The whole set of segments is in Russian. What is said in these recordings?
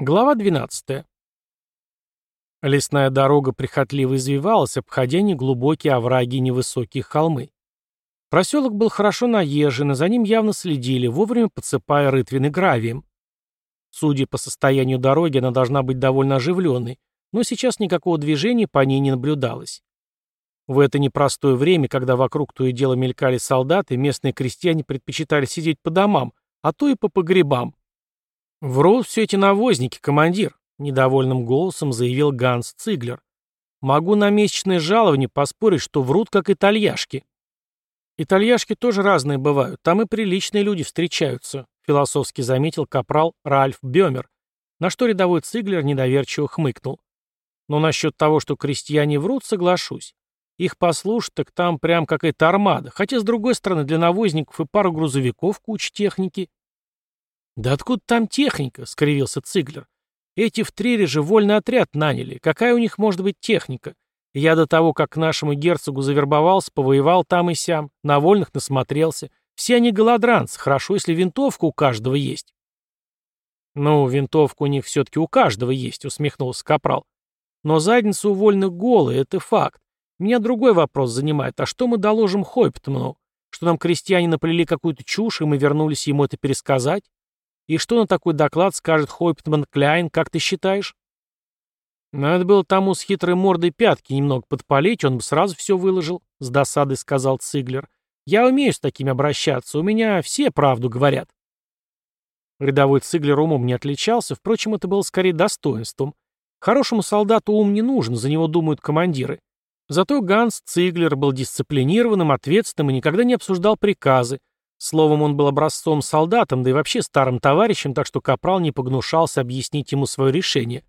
Глава 12. Лесная дорога прихотливо извивалась, обходя неглубокие овраги и невысокие холмы. Проселок был хорошо наезжен, и за ним явно следили, вовремя подсыпая рытвины гравием. Судя по состоянию дороги, она должна быть довольно оживленной, но сейчас никакого движения по ней не наблюдалось. В это непростое время, когда вокруг то и дело мелькали солдаты, местные крестьяне предпочитали сидеть по домам, а то и по погребам, «Врут все эти навозники, командир», — недовольным голосом заявил Ганс Циглер. «Могу на месячное жалование поспорить, что врут, как итальяшки». «Итальяшки тоже разные бывают, там и приличные люди встречаются», — философски заметил капрал Ральф Бёмер, на что рядовой Циглер недоверчиво хмыкнул. «Но насчет того, что крестьяне врут, соглашусь. Их послушать, так там прям какая-то армада, хотя, с другой стороны, для навозников и пару грузовиков куча техники». «Да откуда там техника?» — скривился Циглер. «Эти в Трире же вольный отряд наняли. Какая у них может быть техника? Я до того, как к нашему герцогу завербовался, повоевал там и сям, на вольных насмотрелся. Все они голодранцы, хорошо, если винтовка у каждого есть». «Ну, винтовка у них все-таки у каждого есть», — усмехнулся Капрал. «Но задница у вольных голая, это факт. Меня другой вопрос занимает. А что мы доложим Хойптману? Что нам крестьяне наплели какую-то чушь, и мы вернулись ему это пересказать? И что на такой доклад скажет Хойптман Кляйн, как ты считаешь? Надо было тому с хитрой мордой пятки немного подпалить, он бы сразу все выложил, — с досадой сказал Циглер. Я умею с такими обращаться, у меня все правду говорят. Рядовой Циглер умом не отличался, впрочем, это было скорее достоинством. Хорошему солдату ум не нужен, за него думают командиры. Зато Ганс Циглер был дисциплинированным, ответственным и никогда не обсуждал приказы, Словом, он был образцом солдатом, да и вообще старым товарищем, так что Капрал не погнушался объяснить ему свое решение.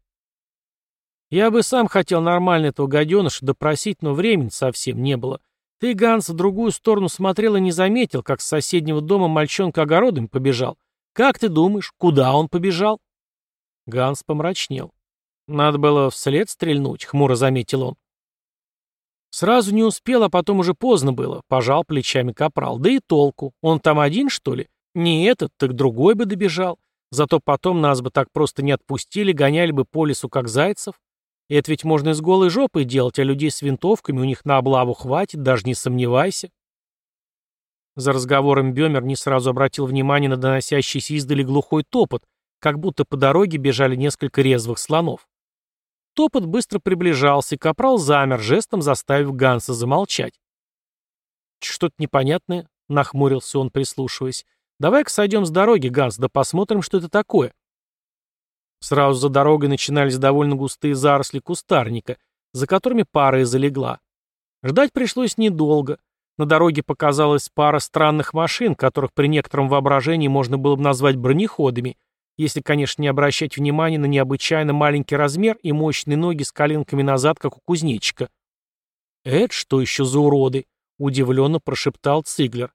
«Я бы сам хотел нормально этого гаденыша допросить, но времени совсем не было. Ты, Ганс, в другую сторону смотрел и не заметил, как с соседнего дома мальчонка огородами побежал. Как ты думаешь, куда он побежал?» Ганс помрачнел. «Надо было вслед стрельнуть», — хмуро заметил он. Сразу не успел, а потом уже поздно было, пожал плечами капрал. Да и толку. Он там один, что ли? Не этот, так другой бы добежал. Зато потом нас бы так просто не отпустили, гоняли бы по лесу, как зайцев. И это ведь можно с голой жопой делать, а людей с винтовками у них на облаву хватит, даже не сомневайся. За разговором Бемер не сразу обратил внимание на доносящийся издали глухой топот, как будто по дороге бежали несколько резвых слонов. Топот быстро приближался, и капрал замер, жестом заставив Ганса замолчать. «Что-то непонятное», — нахмурился он, прислушиваясь. «Давай-ка сойдем с дороги, Ганс, да посмотрим, что это такое». Сразу за дорогой начинались довольно густые заросли кустарника, за которыми пара и залегла. Ждать пришлось недолго. На дороге показалась пара странных машин, которых при некотором воображении можно было бы назвать бронеходами — если, конечно, не обращать внимания на необычайно маленький размер и мощные ноги с коленками назад, как у кузнечика. «Это что еще за уроды?» — удивленно прошептал Циглер.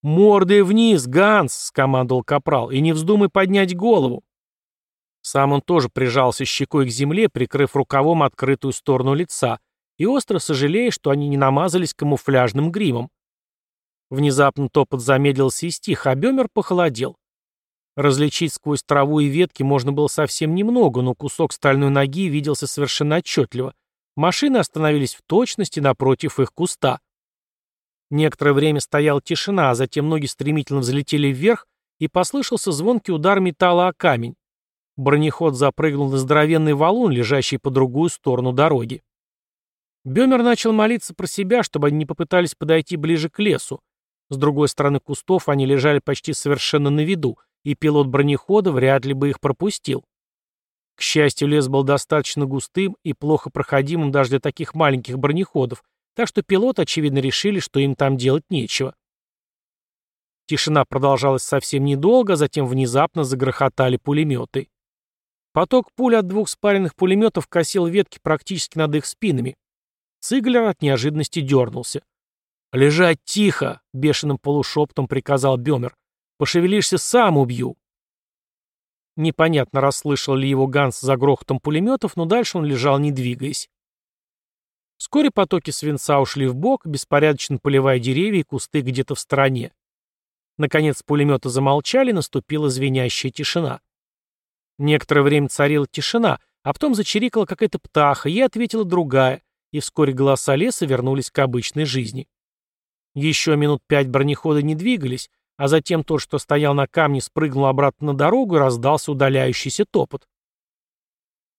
«Мордой вниз, Ганс!» — скомандовал Капрал. «И не вздумай поднять голову!» Сам он тоже прижался щекой к земле, прикрыв рукавом открытую сторону лица, и остро сожалея, что они не намазались камуфляжным гримом. Внезапно топот замедлился и стих, а Бемер похолодел. Различить сквозь траву и ветки можно было совсем немного, но кусок стальной ноги виделся совершенно отчетливо. Машины остановились в точности напротив их куста. Некоторое время стояла тишина, а затем ноги стремительно взлетели вверх, и послышался звонкий удар металла о камень. Бронеход запрыгнул на здоровенный валун, лежащий по другую сторону дороги. Бемер начал молиться про себя, чтобы они не попытались подойти ближе к лесу. С другой стороны кустов они лежали почти совершенно на виду, и пилот бронехода вряд ли бы их пропустил. К счастью, лес был достаточно густым и плохо проходимым даже для таких маленьких бронеходов, так что пилоты, очевидно, решили, что им там делать нечего. Тишина продолжалась совсем недолго, а затем внезапно загрохотали пулеметы. Поток пуль от двух спаренных пулеметов косил ветки практически над их спинами. Циглер от неожиданности дернулся. «Лежать тихо!» — бешеным полушептом приказал Бемер. Пошевелишься, сам убью. Непонятно, расслышал ли его Ганс за грохотом пулеметов, но дальше он лежал, не двигаясь. Вскоре потоки свинца ушли в бок, беспорядочно поливая деревья и кусты где-то в стороне. Наконец пулеметы замолчали, наступила звенящая тишина. Некоторое время царила тишина, а потом зачирикала какая-то птаха, ей ответила другая, и вскоре голоса леса вернулись к обычной жизни. Еще минут пять бронеходы не двигались, а затем тот, что стоял на камне, спрыгнул обратно на дорогу и раздался удаляющийся топот.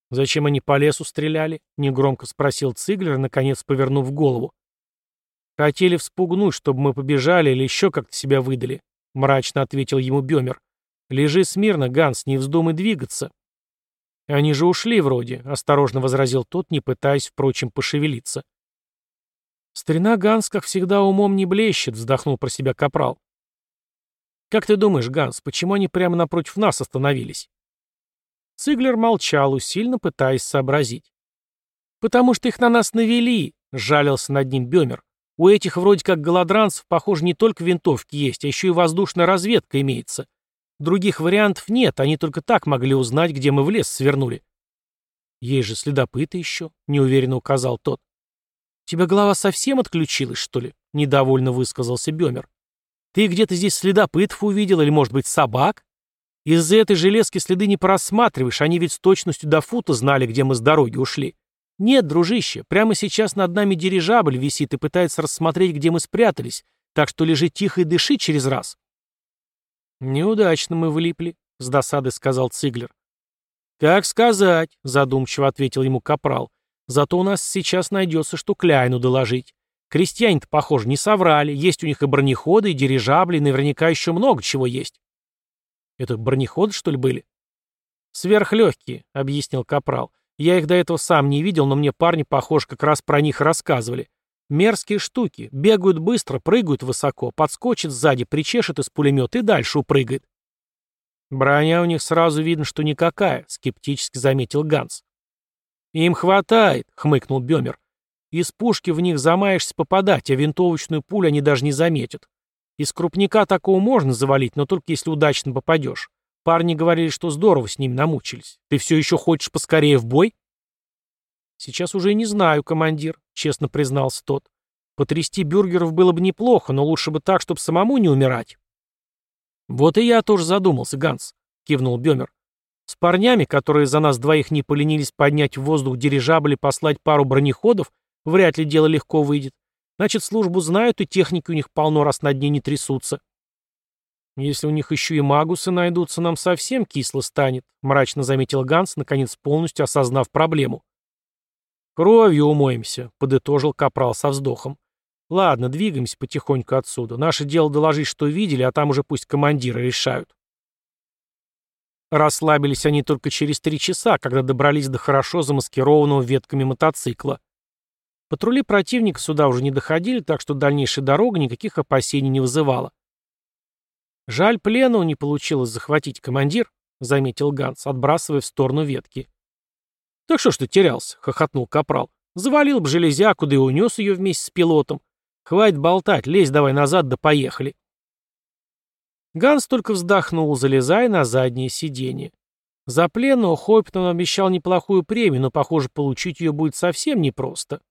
«Зачем они по лесу стреляли?» — негромко спросил Циглер, наконец повернув голову. «Хотели вспугнуть, чтобы мы побежали или еще как-то себя выдали», — мрачно ответил ему Бемер. «Лежи смирно, Ганс, не вздумай двигаться». «Они же ушли вроде», — осторожно возразил тот, не пытаясь, впрочем, пошевелиться. «Старина Ганс, как всегда, умом не блещет», — вздохнул про себя Капрал. «Как ты думаешь, Ганс, почему они прямо напротив нас остановились?» Циглер молчал, усильно пытаясь сообразить. «Потому что их на нас навели», — жалился над ним Бемер. «У этих вроде как голодранцев, похоже, не только винтовки есть, а еще и воздушная разведка имеется. Других вариантов нет, они только так могли узнать, где мы в лес свернули». «Есть же следопыты еще», — неуверенно указал тот. «Тебя голова совсем отключилась, что ли?» — недовольно высказался Бемер. «Ты где-то здесь следопытов увидел или, может быть, собак? Из-за этой железки следы не просматриваешь, они ведь с точностью до фута знали, где мы с дороги ушли. Нет, дружище, прямо сейчас над нами дирижабль висит и пытается рассмотреть, где мы спрятались, так что лежи тихо и дыши через раз». «Неудачно мы влипли», — с досадой сказал Циглер. «Как сказать», — задумчиво ответил ему Капрал. Зато у нас сейчас найдется, что Кляйну доложить. Крестьяне-то, похоже, не соврали. Есть у них и бронеходы, и дирижабли, и наверняка еще много чего есть. Это бронеходы, что ли, были? Сверхлегкие, объяснил Капрал. Я их до этого сам не видел, но мне парни, похоже, как раз про них рассказывали. Мерзкие штуки. Бегают быстро, прыгают высоко, подскочит сзади, причешет из пулемета и дальше упрыгает. Броня у них сразу видно, что никакая, скептически заметил Ганс. «Им хватает», — хмыкнул Бемер. «Из пушки в них замаешься попадать, а винтовочную пулю они даже не заметят. Из крупника такого можно завалить, но только если удачно попадешь. Парни говорили, что здорово с ними намучились. Ты все еще хочешь поскорее в бой?» «Сейчас уже не знаю, командир», — честно признался тот. «Потрясти бюргеров было бы неплохо, но лучше бы так, чтобы самому не умирать». «Вот и я тоже задумался, Ганс», — кивнул Бемер. С парнями, которые за нас двоих не поленились поднять в воздух дирижабль и послать пару бронеходов, вряд ли дело легко выйдет. Значит, службу знают, и техники у них полно, раз на дне не трясутся. Если у них еще и магусы найдутся, нам совсем кисло станет, мрачно заметил Ганс, наконец полностью осознав проблему. Кровью умоемся, подытожил Капрал со вздохом. Ладно, двигаемся потихоньку отсюда. Наше дело доложить, что видели, а там уже пусть командиры решают. Расслабились они только через три часа, когда добрались до хорошо замаскированного ветками мотоцикла. Патрули противника сюда уже не доходили, так что дальнейшая дорога никаких опасений не вызывала. «Жаль, плену не получилось захватить, командир», — заметил Ганс, отбрасывая в сторону ветки. «Так что ж ты терялся?» — хохотнул Капрал. «Завалил бы железяку, да и унес ее вместе с пилотом. Хватит болтать, лезь давай назад, да поехали». Ганс только вздохнул, залезая на заднее сиденье. За пленного Хоппит он обещал неплохую премию, но, похоже, получить ее будет совсем непросто.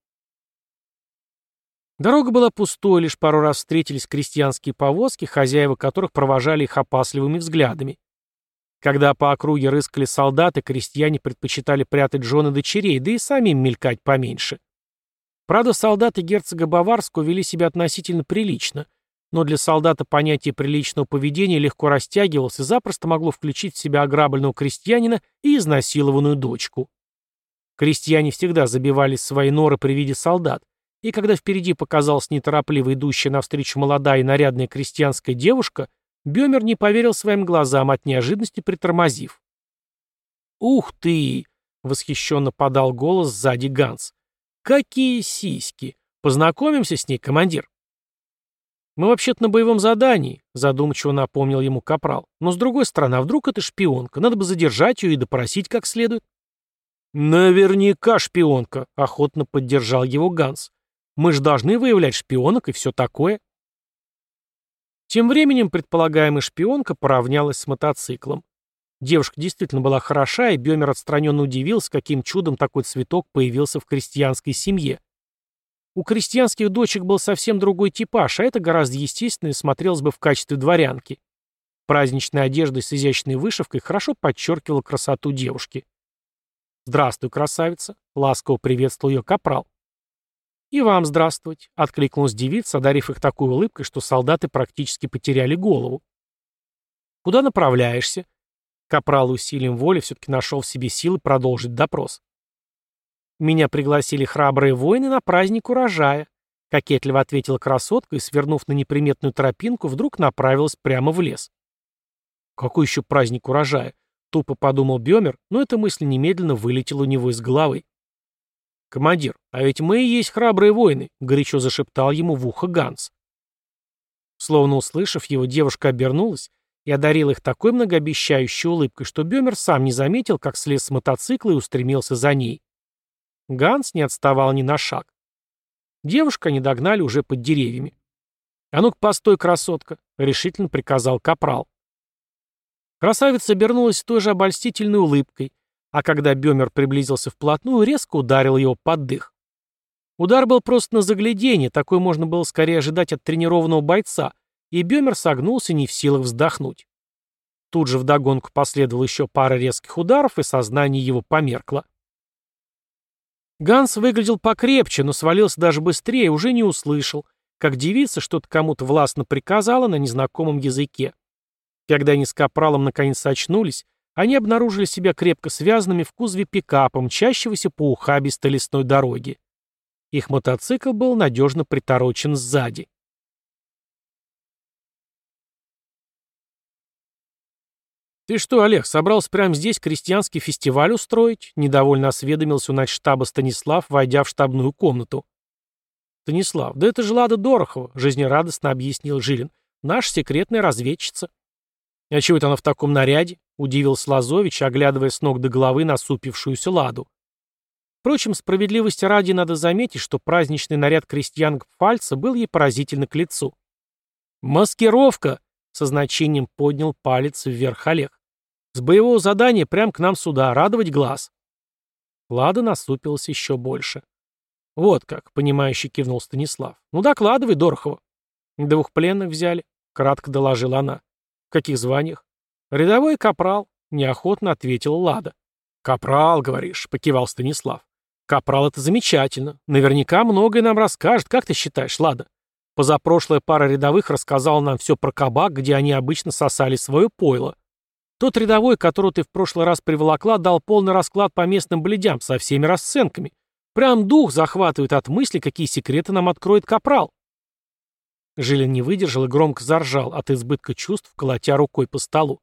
Дорога была пустой, лишь пару раз встретились крестьянские повозки, хозяева которых провожали их опасливыми взглядами. Когда по округе рыскали солдаты, крестьяне предпочитали прятать жены дочерей, да и самим мелькать поменьше. Правда, солдаты герцога Баварского вели себя относительно прилично, но для солдата понятие приличного поведения легко растягивалось и запросто могло включить в себя ограбленного крестьянина и изнасилованную дочку. Крестьяне всегда забивались свои норы при виде солдат, и когда впереди показалась неторопливо идущая навстречу молодая и нарядная крестьянская девушка, Бемер не поверил своим глазам от неожиданности притормозив. «Ух ты!» — восхищенно подал голос сзади Ганс. «Какие сиськи! Познакомимся с ней, командир!» «Мы вообще-то на боевом задании», — задумчиво напомнил ему Капрал. «Но с другой стороны, а вдруг это шпионка? Надо бы задержать ее и допросить как следует». «Наверняка шпионка», — охотно поддержал его Ганс. «Мы же должны выявлять шпионок и все такое». Тем временем предполагаемая шпионка поравнялась с мотоциклом. Девушка действительно была хороша, и Бемер отстраненно удивился, каким чудом такой цветок появился в крестьянской семье. У крестьянских дочек был совсем другой типаж, а это гораздо естественнее смотрелось бы в качестве дворянки. Праздничная одежда с изящной вышивкой хорошо подчеркивала красоту девушки. «Здравствуй, красавица!» — ласково приветствовал ее капрал. «И вам здравствовать!» — откликнулась девица, одарив их такой улыбкой, что солдаты практически потеряли голову. «Куда направляешься?» Капрал усилием воли все-таки нашел в себе силы продолжить допрос. «Меня пригласили храбрые воины на праздник урожая», — кокетливо ответила красотка и, свернув на неприметную тропинку, вдруг направилась прямо в лес. «Какой еще праздник урожая?» — тупо подумал Бемер, но эта мысль немедленно вылетела у него из головы. «Командир, а ведь мы и есть храбрые воины», — горячо зашептал ему в ухо Ганс. Словно услышав его, девушка обернулась и одарила их такой многообещающей улыбкой, что Бемер сам не заметил, как слез с мотоцикла и устремился за ней. Ганс не отставал ни на шаг. Девушка не догнали уже под деревьями. «А ну-ка, постой, красотка!» — решительно приказал капрал. Красавица обернулась той же обольстительной улыбкой, а когда Бемер приблизился вплотную, резко ударил его под дых. Удар был просто на заглядение, такой можно было скорее ожидать от тренированного бойца, и Бемер согнулся не в силах вздохнуть. Тут же вдогонку последовало еще пара резких ударов, и сознание его померкло. Ганс выглядел покрепче, но свалился даже быстрее, уже не услышал, как девица что-то кому-то властно приказала на незнакомом языке. Когда они с Капралом наконец очнулись, они обнаружили себя крепко связанными в кузове пикапа, мчащегося по ухабистой лесной дороге. Их мотоцикл был надежно приторочен сзади. «Ты что, Олег, собрался прямо здесь крестьянский фестиваль устроить?» — недовольно осведомился у начштаба Станислав, войдя в штабную комнату. «Станислав, да это же Лада Дорохова», — жизнерадостно объяснил Жилин. «Наша секретная разведчица». «А чего это она в таком наряде?» — удивился Лазович, оглядывая с ног до головы насупившуюся Ладу. Впрочем, справедливости ради надо заметить, что праздничный наряд крестьян Пфальца был ей поразительно к лицу. «Маскировка!» — со значением поднял палец вверх Олег. С боевого задания прямо к нам сюда, радовать глаз. Лада насупилась еще больше. Вот как, понимающе кивнул Станислав. Ну докладывай, Дорохова. Двух пленных взяли, кратко доложила она. В каких званиях? Рядовой капрал, неохотно ответила Лада. Капрал, говоришь, покивал Станислав. Капрал это замечательно. Наверняка многое нам расскажет. Как ты считаешь, Лада? Позапрошлая пара рядовых рассказала нам все про кабак, где они обычно сосали свое пойло. Тот рядовой, которого ты в прошлый раз приволокла, дал полный расклад по местным бледям со всеми расценками. Прям дух захватывает от мысли, какие секреты нам откроет капрал. Жилин не выдержал и громко заржал от избытка чувств, колотя рукой по столу.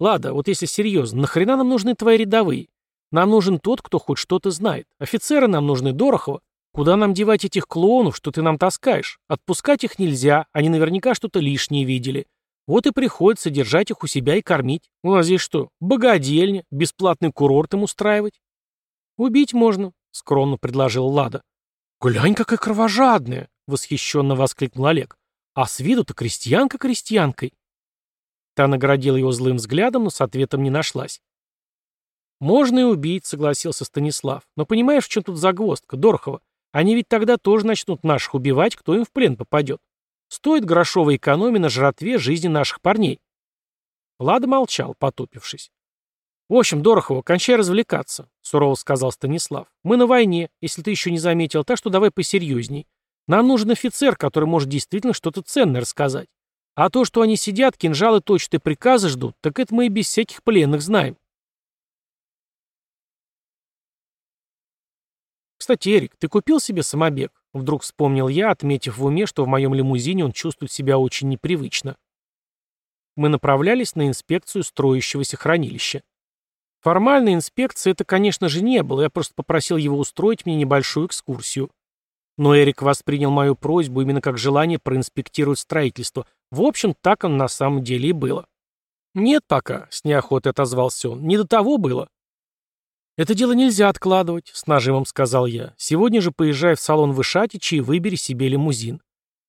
«Лада, вот если серьезно, нахрена нам нужны твои рядовые? Нам нужен тот, кто хоть что-то знает. Офицеры нам нужны Дорохова. Куда нам девать этих клоунов, что ты нам таскаешь? Отпускать их нельзя, они наверняка что-то лишнее видели. Вот и приходится держать их у себя и кормить. У нас здесь что, богадельня, бесплатный курорт им устраивать? Убить можно, скромно предложил Лада. Глянь, какая кровожадная, восхищенно воскликнул Олег. А с виду-то крестьянка крестьянкой. Та наградила его злым взглядом, но с ответом не нашлась. «Можно и убить», — согласился Станислав. «Но понимаешь, в чем тут загвоздка, Дорохова? Они ведь тогда тоже начнут наших убивать, кто им в плен попадет. Стоит грошовой экономии на жратве жизни наших парней. Лада молчал, потупившись. «В общем, Дорохова, кончай развлекаться», — сурово сказал Станислав. «Мы на войне, если ты еще не заметил, так что давай посерьезней. Нам нужен офицер, который может действительно что-то ценное рассказать. А то, что они сидят, кинжалы точат и приказы ждут, так это мы и без всяких пленных знаем». «Кстати, Эрик, ты купил себе самобег?» Вдруг вспомнил я, отметив в уме, что в моем лимузине он чувствует себя очень непривычно. Мы направлялись на инспекцию строящегося хранилища. Формальной инспекции это, конечно же, не было, я просто попросил его устроить мне небольшую экскурсию. Но Эрик воспринял мою просьбу именно как желание проинспектировать строительство. В общем, так он на самом деле и было. «Нет пока», — с неохотой отозвался он, — «не до того было». «Это дело нельзя откладывать», — с нажимом сказал я. «Сегодня же поезжай в салон Вышатича и выбери себе лимузин.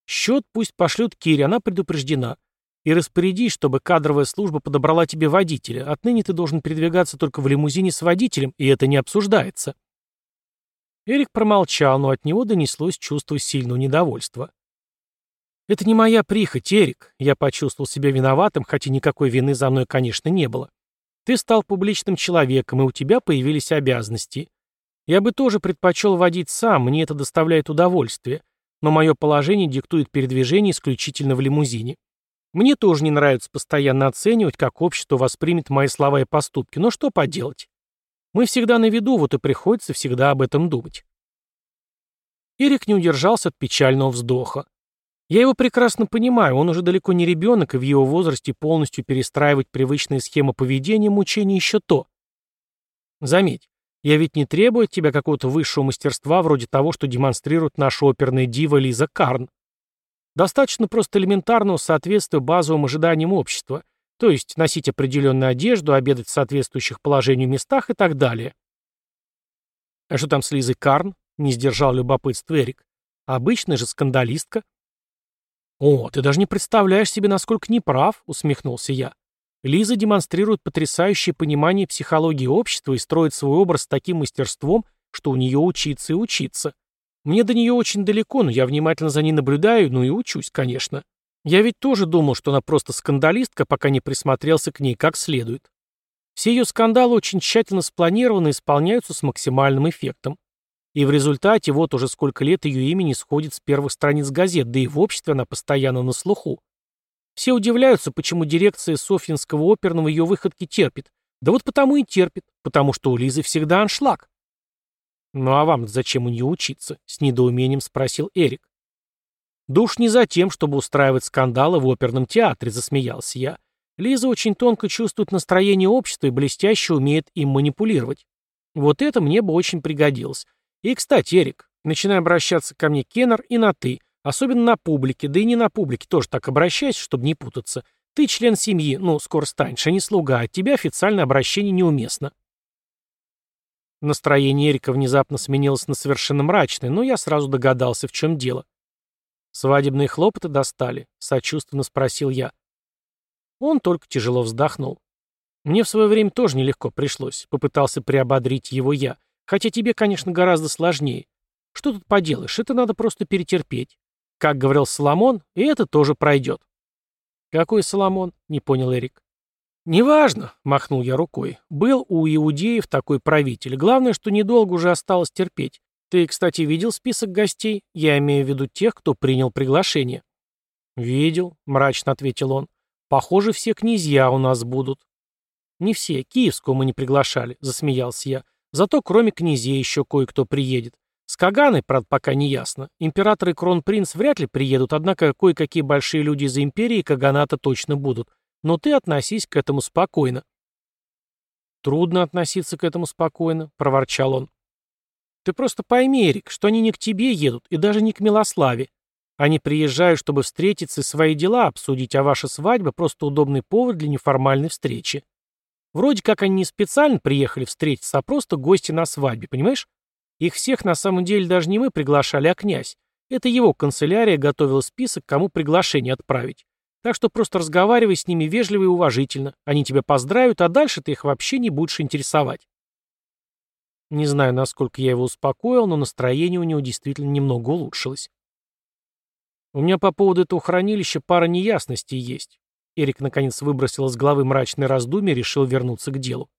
Счет пусть пошлют Кире, она предупреждена. И распорядись, чтобы кадровая служба подобрала тебе водителя. Отныне ты должен передвигаться только в лимузине с водителем, и это не обсуждается». Эрик промолчал, но от него донеслось чувство сильного недовольства. «Это не моя прихоть, Эрик». Я почувствовал себя виноватым, хотя никакой вины за мной, конечно, не было. «Ты стал публичным человеком, и у тебя появились обязанности. Я бы тоже предпочел водить сам, мне это доставляет удовольствие, но мое положение диктует передвижение исключительно в лимузине. Мне тоже не нравится постоянно оценивать, как общество воспримет мои слова и поступки, но что поделать? Мы всегда на виду, вот и приходится всегда об этом думать». Эрик не удержался от печального вздоха. Я его прекрасно понимаю, он уже далеко не ребенок, и в его возрасте полностью перестраивать привычные схемы поведения мучение еще то. Заметь, я ведь не требую от тебя какого-то высшего мастерства вроде того, что демонстрирует наша оперная дива Лиза Карн. Достаточно просто элементарного соответствия базовым ожиданиям общества, то есть носить определенную одежду, обедать в соответствующих положению местах и так далее. А что там с Лизой Карн? Не сдержал любопытство Эрик. Обычная же скандалистка. «О, ты даже не представляешь себе, насколько неправ», — усмехнулся я. Лиза демонстрирует потрясающее понимание психологии общества и строит свой образ с таким мастерством, что у нее учиться и учиться. Мне до нее очень далеко, но я внимательно за ней наблюдаю, ну и учусь, конечно. Я ведь тоже думал, что она просто скандалистка, пока не присмотрелся к ней как следует. Все ее скандалы очень тщательно спланированы и исполняются с максимальным эффектом. И в результате вот уже сколько лет ее имя не сходит с первых страниц газет, да и в обществе она постоянно на слуху. Все удивляются, почему дирекция Софьинского оперного ее выходки терпит. Да вот потому и терпит, потому что у Лизы всегда аншлаг. «Ну а вам зачем у нее учиться?» — с недоумением спросил Эрик. «Да уж не за тем, чтобы устраивать скандалы в оперном театре», — засмеялся я. «Лиза очень тонко чувствует настроение общества и блестяще умеет им манипулировать. Вот это мне бы очень пригодилось. И, кстати, Эрик, начинай обращаться ко мне Кеннер и на «ты», особенно на публике, да и не на публике тоже так обращайся, чтобы не путаться. Ты член семьи, ну, скоро станешь, а не слуга, от тебя официальное обращение неуместно. Настроение Эрика внезапно сменилось на совершенно мрачное, но я сразу догадался, в чем дело. «Свадебные хлопоты достали?» — сочувственно спросил я. Он только тяжело вздохнул. Мне в свое время тоже нелегко пришлось, попытался приободрить его я. Хотя тебе, конечно, гораздо сложнее. Что тут поделаешь, это надо просто перетерпеть. Как говорил Соломон, и это тоже пройдет. Какой Соломон? Не понял Эрик. «Неважно», — махнул я рукой. «Был у иудеев такой правитель. Главное, что недолго уже осталось терпеть. Ты, кстати, видел список гостей? Я имею в виду тех, кто принял приглашение». «Видел», — мрачно ответил он. «Похоже, все князья у нас будут». «Не все. Киевского мы не приглашали», — засмеялся я. Зато кроме князей еще кое-кто приедет. С Каганой, правда, пока не ясно. Император и кронпринц вряд ли приедут, однако кое-какие большие люди из империи Каганата точно будут. Но ты относись к этому спокойно. Трудно относиться к этому спокойно, проворчал он. Ты просто пойми, Эрик, что они не к тебе едут и даже не к Милославе. Они приезжают, чтобы встретиться и свои дела обсудить, а ваша свадьба — просто удобный повод для неформальной встречи. Вроде как они не специально приехали встретиться, а просто гости на свадьбе, понимаешь? Их всех на самом деле даже не мы приглашали, а князь. Это его канцелярия готовила список, кому приглашение отправить. Так что просто разговаривай с ними вежливо и уважительно. Они тебя поздравят, а дальше ты их вообще не будешь интересовать. Не знаю, насколько я его успокоил, но настроение у него действительно немного улучшилось. У меня по поводу этого хранилища пара неясностей есть. Эрик наконец выбросил из головы мрачное раздумье и решил вернуться к делу.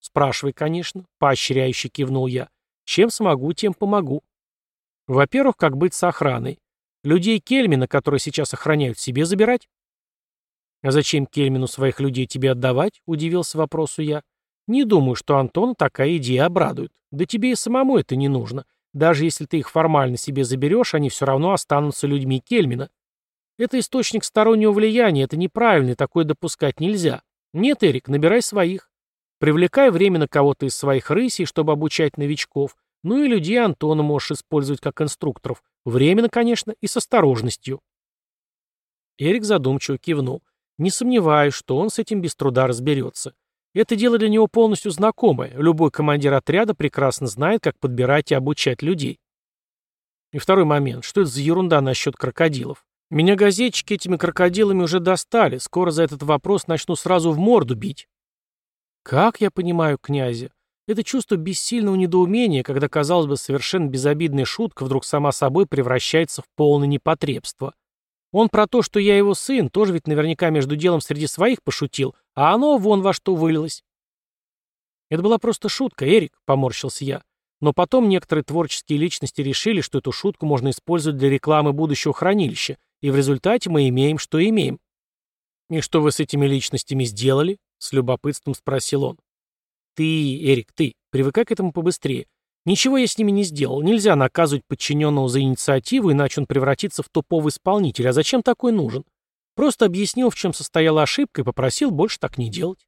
«Спрашивай, конечно», — поощряюще кивнул я. «Чем смогу, тем помогу». «Во-первых, как быть с охраной? Людей Кельмина, которые сейчас охраняют, себе забирать?» «А зачем Кельмину своих людей тебе отдавать?» — удивился вопросу я. «Не думаю, что Антона такая идея обрадует. Да тебе и самому это не нужно. Даже если ты их формально себе заберешь, они все равно останутся людьми Кельмина. Это источник стороннего влияния, это неправильно, и такое допускать нельзя. Нет, Эрик, набирай своих. Привлекай временно кого-то из своих рысей, чтобы обучать новичков. Ну и людей Антона можешь использовать как инструкторов. Временно, конечно, и с осторожностью. Эрик задумчиво кивнул. Не сомневаюсь, что он с этим без труда разберется. Это дело для него полностью знакомое. Любой командир отряда прекрасно знает, как подбирать и обучать людей. И второй момент. Что это за ерунда насчет крокодилов? Меня газетчики этими крокодилами уже достали, скоро за этот вопрос начну сразу в морду бить. Как я понимаю князя? Это чувство бессильного недоумения, когда, казалось бы, совершенно безобидная шутка вдруг сама собой превращается в полное непотребство. Он про то, что я его сын, тоже ведь наверняка между делом среди своих пошутил, а оно вон во что вылилось. Это была просто шутка, Эрик, поморщился я. Но потом некоторые творческие личности решили, что эту шутку можно использовать для рекламы будущего хранилища, и в результате мы имеем, что имеем. «И что вы с этими личностями сделали?» — с любопытством спросил он. «Ты, Эрик, ты, привыкай к этому побыстрее. Ничего я с ними не сделал. Нельзя наказывать подчиненного за инициативу, иначе он превратится в топовый исполнитель. А зачем такой нужен? Просто объяснил, в чем состояла ошибка и попросил больше так не делать.